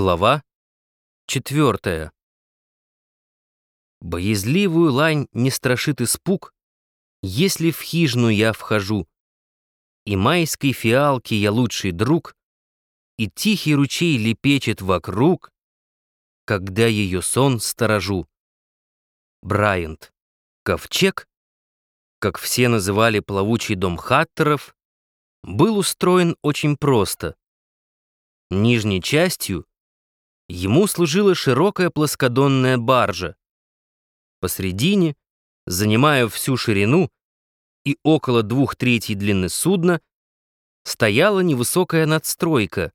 Глава четвертая. Боязливую лань не страшит испуг, Если в хижину я вхожу, И майской фиалки я лучший друг, И тихий ручей лепечет вокруг, Когда ее сон сторожу. Брайант. Ковчег, как все называли плавучий дом Хаттеров, был устроен очень просто. Нижней частью Ему служила широкая плоскодонная баржа. Посредине, занимая всю ширину и около двух третей длины судна, стояла невысокая надстройка,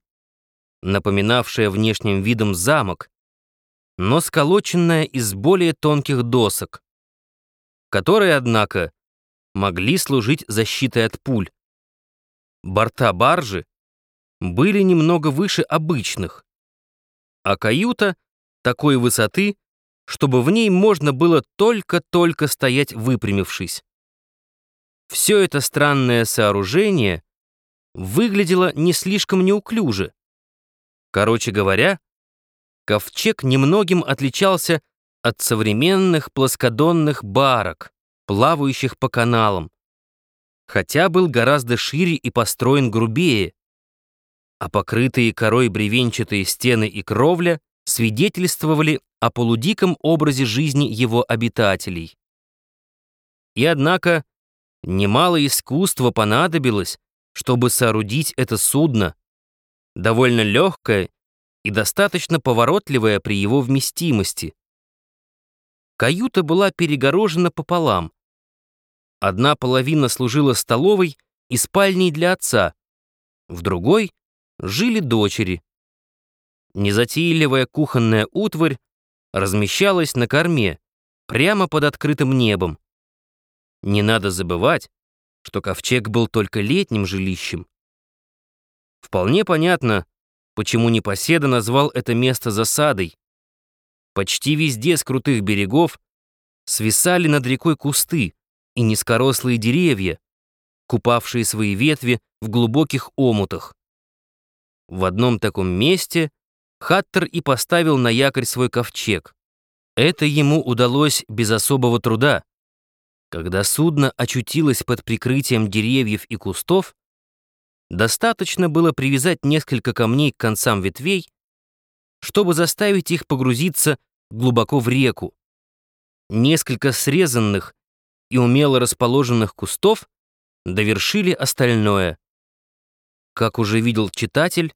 напоминавшая внешним видом замок, но сколоченная из более тонких досок, которые, однако, могли служить защитой от пуль. Борта баржи были немного выше обычных, а каюта такой высоты, чтобы в ней можно было только-только стоять выпрямившись. Все это странное сооружение выглядело не слишком неуклюже. Короче говоря, ковчег немногим отличался от современных плоскодонных барок, плавающих по каналам, хотя был гораздо шире и построен грубее, а покрытые корой бревенчатые стены и кровля свидетельствовали о полудиком образе жизни его обитателей. И однако немало искусства понадобилось, чтобы соорудить это судно, довольно легкое и достаточно поворотливое при его вместимости. Каюта была перегорожена пополам. Одна половина служила столовой и спальней для отца, в другой жили дочери. Незатейливая кухонная утварь размещалась на корме, прямо под открытым небом. Не надо забывать, что ковчег был только летним жилищем. Вполне понятно, почему непоседа назвал это место засадой. Почти везде с крутых берегов свисали над рекой кусты и низкорослые деревья, купавшие свои ветви в глубоких омутах. В одном таком месте Хаттер и поставил на якорь свой ковчег. Это ему удалось без особого труда. Когда судно очутилось под прикрытием деревьев и кустов, достаточно было привязать несколько камней к концам ветвей, чтобы заставить их погрузиться глубоко в реку. Несколько срезанных и умело расположенных кустов довершили остальное. Как уже видел читатель,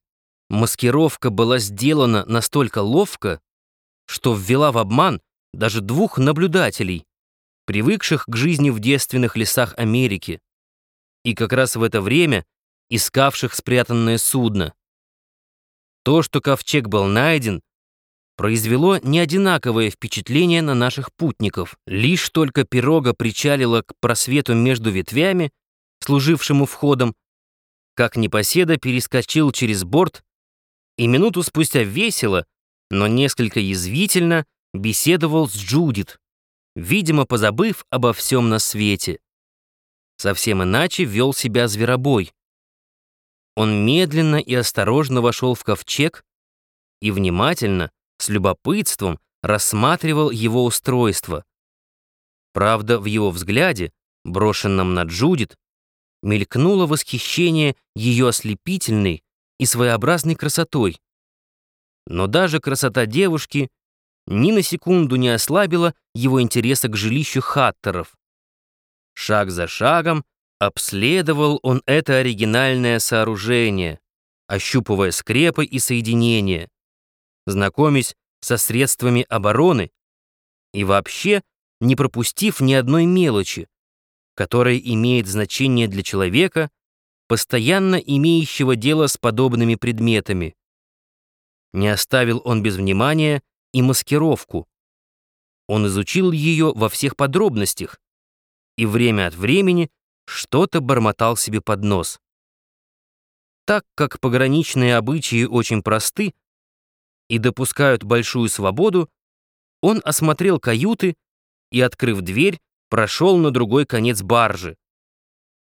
маскировка была сделана настолько ловко, что ввела в обман даже двух наблюдателей, привыкших к жизни в девственных лесах Америки, и как раз в это время искавших спрятанное судно. То, что ковчег был найден, произвело неодинаковое впечатление на наших путников. Лишь только пирога причалила к просвету между ветвями, служившему входом, как непоседа перескочил через борт и минуту спустя весело, но несколько язвительно беседовал с Джудит, видимо, позабыв обо всем на свете. Совсем иначе вел себя зверобой. Он медленно и осторожно вошел в ковчег и внимательно, с любопытством, рассматривал его устройство. Правда, в его взгляде, брошенном на Джудит, мелькнуло восхищение ее ослепительной и своеобразной красотой. Но даже красота девушки ни на секунду не ослабила его интереса к жилищу Хаттеров. Шаг за шагом обследовал он это оригинальное сооружение, ощупывая скрепы и соединения, знакомясь со средствами обороны и вообще не пропустив ни одной мелочи, которое имеет значение для человека, постоянно имеющего дело с подобными предметами. Не оставил он без внимания и маскировку. Он изучил ее во всех подробностях и время от времени что-то бормотал себе под нос. Так как пограничные обычаи очень просты и допускают большую свободу, он осмотрел каюты и, открыв дверь, прошел на другой конец баржи.